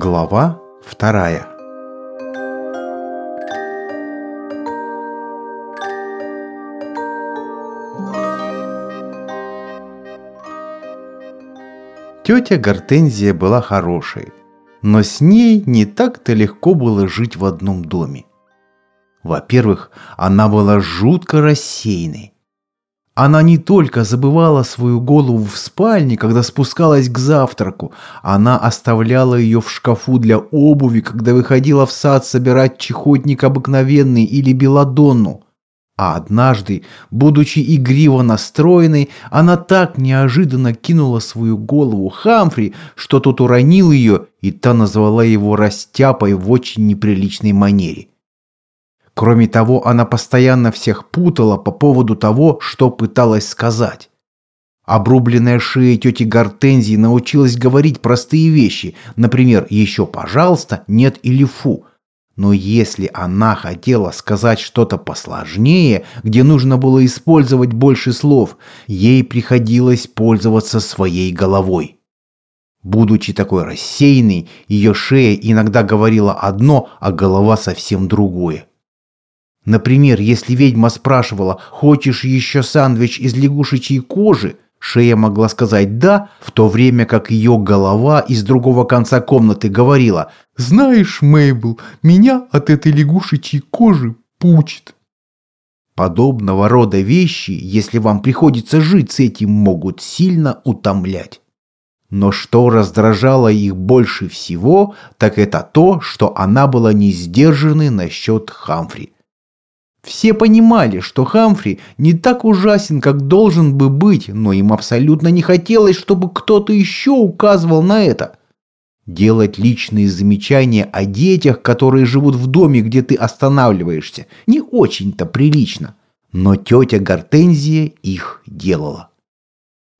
Глава вторая Тетя Гортензия была хорошей, но с ней не так-то легко было жить в одном доме. Во-первых, она была жутко рассеянной. Она не только забывала свою голову в спальне, когда спускалась к завтраку, она оставляла ее в шкафу для обуви, когда выходила в сад собирать чехотник обыкновенный или белодонну. А однажды, будучи игриво настроенной, она так неожиданно кинула свою голову Хамфри, что тот уронил ее, и та назвала его растяпой в очень неприличной манере. Кроме того, она постоянно всех путала по поводу того, что пыталась сказать. Обрубленная шея тети Гортензии научилась говорить простые вещи, например, «еще пожалуйста», «нет» или «фу». Но если она хотела сказать что-то посложнее, где нужно было использовать больше слов, ей приходилось пользоваться своей головой. Будучи такой рассеянной, ее шея иногда говорила одно, а голова совсем другое. Например, если ведьма спрашивала «Хочешь еще сэндвич из лягушечьей кожи?», Шея могла сказать «да», в то время как ее голова из другого конца комнаты говорила «Знаешь, Мейбл, меня от этой лягушечьей кожи пучит». Подобного рода вещи, если вам приходится жить с этим, могут сильно утомлять. Но что раздражало их больше всего, так это то, что она была не сдержанной насчет Хамфри. Все понимали, что Хамфри не так ужасен, как должен бы быть, но им абсолютно не хотелось, чтобы кто-то еще указывал на это. Делать личные замечания о детях, которые живут в доме, где ты останавливаешься, не очень-то прилично. Но тетя Гортензия их делала.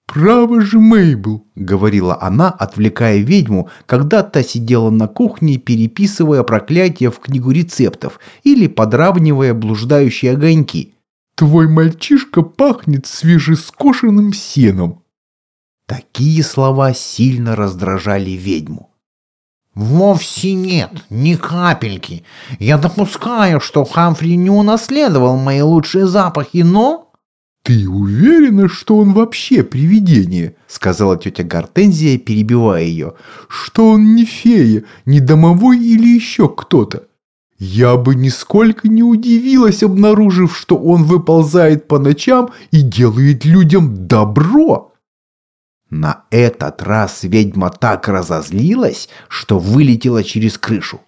«Право же, Мейбл!» — говорила она, отвлекая ведьму, когда та сидела на кухне, переписывая проклятия в книгу рецептов или подравнивая блуждающие огоньки. «Твой мальчишка пахнет свежескошенным сеном!» Такие слова сильно раздражали ведьму. «Вовсе нет, ни капельки. Я допускаю, что Хамфри не унаследовал мои лучшие запахи, но...» «Ты уверена, что он вообще привидение?» — сказала тетя Гортензия, перебивая ее. «Что он не фея, не домовой или еще кто-то? Я бы нисколько не удивилась, обнаружив, что он выползает по ночам и делает людям добро». На этот раз ведьма так разозлилась, что вылетела через крышу.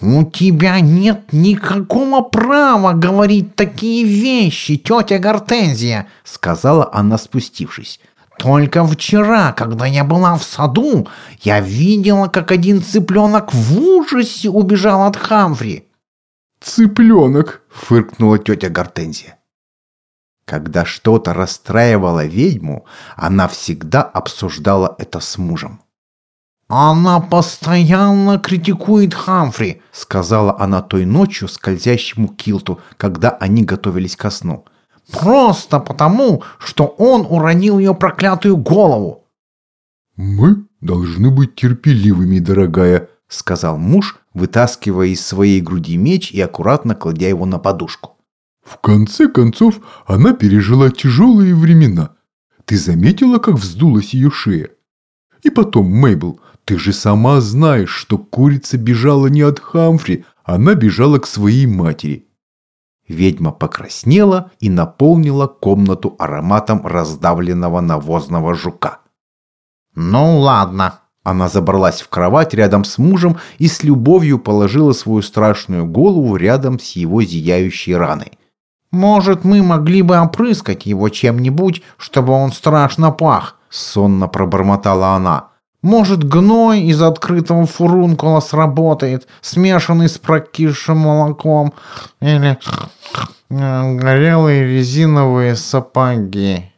«У тебя нет никакого права говорить такие вещи, тетя Гортензия», — сказала она, спустившись. «Только вчера, когда я была в саду, я видела, как один цыпленок в ужасе убежал от Хамфри». «Цыпленок», — фыркнула тетя Гортензия. Когда что-то расстраивало ведьму, она всегда обсуждала это с мужем. «Она постоянно критикует Хамфри», — сказала она той ночью скользящему Килту, когда они готовились ко сну. «Просто потому, что он уронил ее проклятую голову». «Мы должны быть терпеливыми, дорогая», — сказал муж, вытаскивая из своей груди меч и аккуратно кладя его на подушку. «В конце концов, она пережила тяжелые времена. Ты заметила, как вздулась ее шея? И потом, Мейбл, ты же сама знаешь, что курица бежала не от Хамфри, она бежала к своей матери. Ведьма покраснела и наполнила комнату ароматом раздавленного навозного жука. «Ну ладно». Она забралась в кровать рядом с мужем и с любовью положила свою страшную голову рядом с его зияющей раной. «Может, мы могли бы опрыскать его чем-нибудь, чтобы он страшно пах?» — сонно пробормотала она. Может, гной из открытого фурункула сработает, смешанный с прокисшим молоком, или э, горелые резиновые сапоги.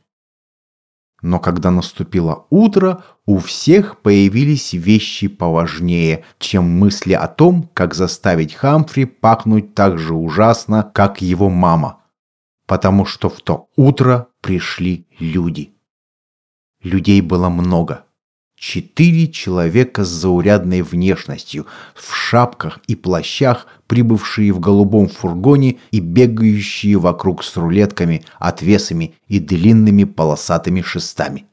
Но когда наступило утро, у всех появились вещи поважнее, чем мысли о том, как заставить Хамфри пахнуть так же ужасно, как его мама. Потому что в то утро пришли люди. Людей было много. Четыре человека с заурядной внешностью, в шапках и плащах, прибывшие в голубом фургоне и бегающие вокруг с рулетками, отвесами и длинными полосатыми шестами.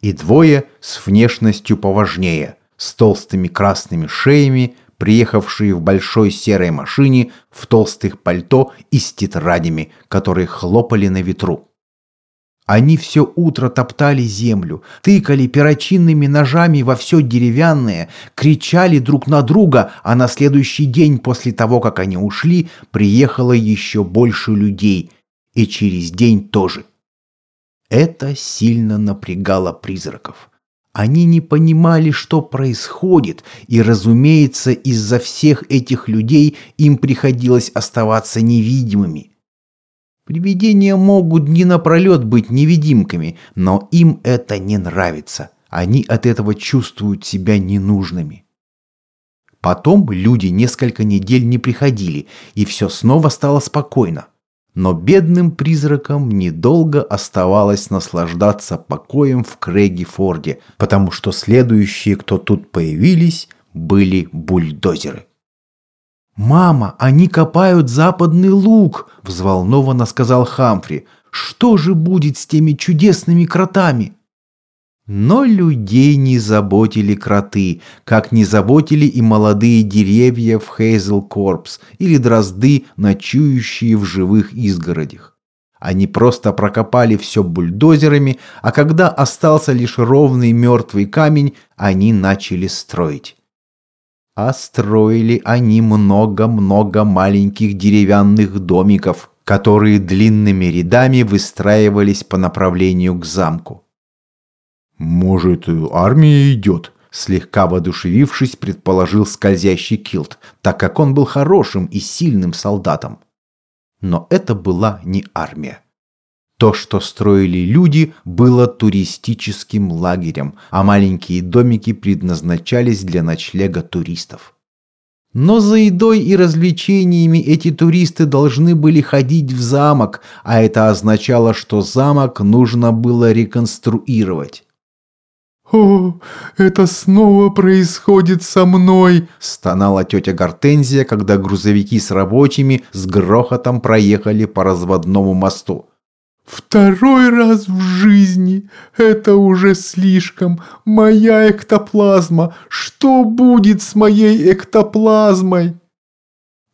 И двое с внешностью поважнее, с толстыми красными шеями, приехавшие в большой серой машине в толстых пальто и с тетрадями, которые хлопали на ветру. Они все утро топтали землю, тыкали перочинными ножами во все деревянное, кричали друг на друга, а на следующий день после того, как они ушли, приехало еще больше людей, и через день тоже. Это сильно напрягало призраков. Они не понимали, что происходит, и, разумеется, из-за всех этих людей им приходилось оставаться невидимыми – Привидения могут дни напролет быть невидимками, но им это не нравится. Они от этого чувствуют себя ненужными. Потом люди несколько недель не приходили, и все снова стало спокойно. Но бедным призракам недолго оставалось наслаждаться покоем в Крэги-Форде, потому что следующие, кто тут появились, были бульдозеры. «Мама, они копают западный луг!» – взволнованно сказал Хамфри. «Что же будет с теми чудесными кротами?» Но людей не заботили кроты, как не заботили и молодые деревья в Хейзел Корпс или дрозды, ночующие в живых изгородях. Они просто прокопали все бульдозерами, а когда остался лишь ровный мертвый камень, они начали строить. А строили они много-много маленьких деревянных домиков, которые длинными рядами выстраивались по направлению к замку. «Может, армия идет?» Слегка воодушевившись, предположил скользящий килт, так как он был хорошим и сильным солдатом. Но это была не армия. То, что строили люди, было туристическим лагерем, а маленькие домики предназначались для ночлега туристов. Но за едой и развлечениями эти туристы должны были ходить в замок, а это означало, что замок нужно было реконструировать. «О, это снова происходит со мной!» – стонала тетя Гортензия, когда грузовики с рабочими с грохотом проехали по разводному мосту. Второй раз в жизни. Это уже слишком. Моя эктоплазма. Что будет с моей эктоплазмой?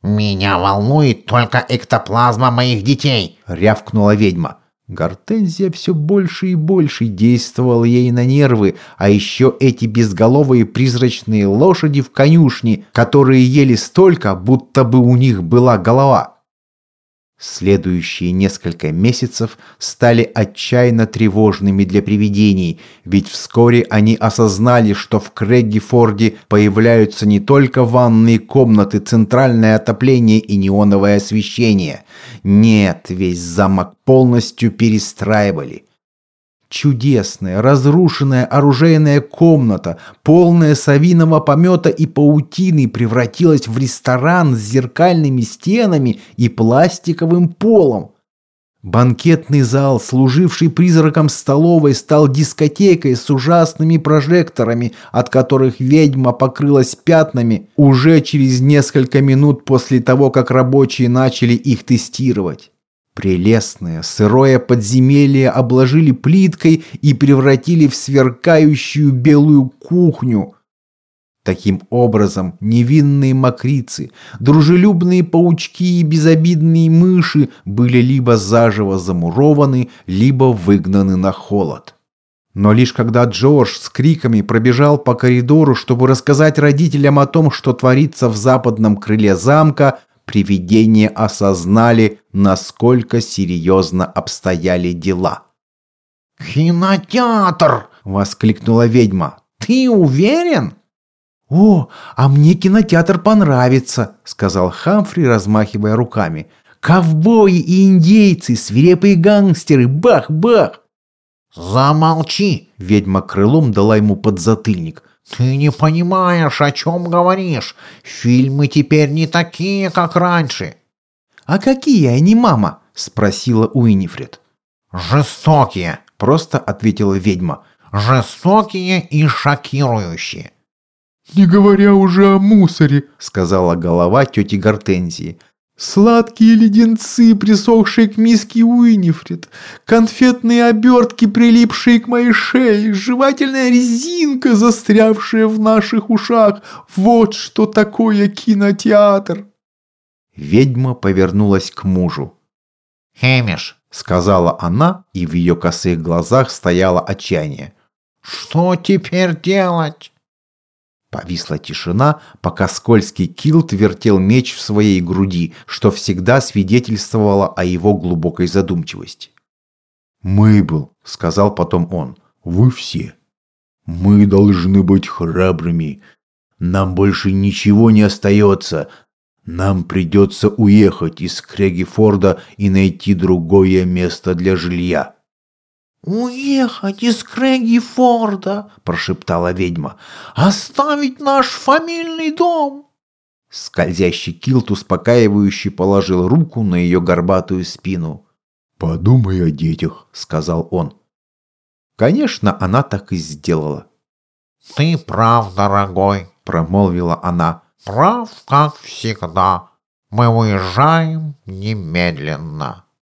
Меня волнует только эктоплазма моих детей, рявкнула ведьма. Гортензия все больше и больше действовала ей на нервы, а еще эти безголовые призрачные лошади в конюшне, которые ели столько, будто бы у них была голова. Следующие несколько месяцев стали отчаянно тревожными для привидений, ведь вскоре они осознали, что в Крэггифорде появляются не только ванные комнаты, центральное отопление и неоновое освещение. Нет, весь замок полностью перестраивали – Чудесная, разрушенная оружейная комната, полная совиного помета и паутины, превратилась в ресторан с зеркальными стенами и пластиковым полом. Банкетный зал, служивший призраком столовой, стал дискотекой с ужасными прожекторами, от которых ведьма покрылась пятнами уже через несколько минут после того, как рабочие начали их тестировать. Прелестное сырое подземелье обложили плиткой и превратили в сверкающую белую кухню. Таким образом, невинные мокрицы, дружелюбные паучки и безобидные мыши были либо заживо замурованы, либо выгнаны на холод. Но лишь когда Джордж с криками пробежал по коридору, чтобы рассказать родителям о том, что творится в западном крыле замка, привидения осознали, насколько серьезно обстояли дела. «Кинотеатр!» — воскликнула ведьма. «Ты уверен?» «О, а мне кинотеатр понравится», — сказал Хамфри, размахивая руками. «Ковбои и индейцы, свирепые гангстеры, бах-бах!» «Замолчи!» — ведьма крылом дала ему подзатыльник. «Ты не понимаешь, о чем говоришь. Фильмы теперь не такие, как раньше». «А какие они, мама?» — спросила Уинифред. «Жестокие», — просто ответила ведьма. жестокие и шокирующие. «Не говоря уже о мусоре», — сказала голова тети Гортензии. «Сладкие леденцы, присохшие к миске Уинифред, конфетные обертки, прилипшие к моей шее, жевательная резинка, застрявшая в наших ушах. Вот что такое кинотеатр!» Ведьма повернулась к мужу. «Хемиш», — сказала она, и в ее косых глазах стояло отчаяние. «Что теперь делать?» Повисла тишина, пока скользкий килт вертел меч в своей груди, что всегда свидетельствовало о его глубокой задумчивости. «Мейбл», — сказал потом он, — «вы все. Мы должны быть храбрыми. Нам больше ничего не остается. Нам придется уехать из Крегифорда и найти другое место для жилья». «Уехать из Крэгги-Форда!» – прошептала ведьма. «Оставить наш фамильный дом!» Скользящий килт успокаивающе положил руку на ее горбатую спину. «Подумай о детях», — сказал он. Конечно, она так и сделала. «Ты прав, дорогой», — промолвила она. «Прав, как всегда. Мы уезжаем немедленно».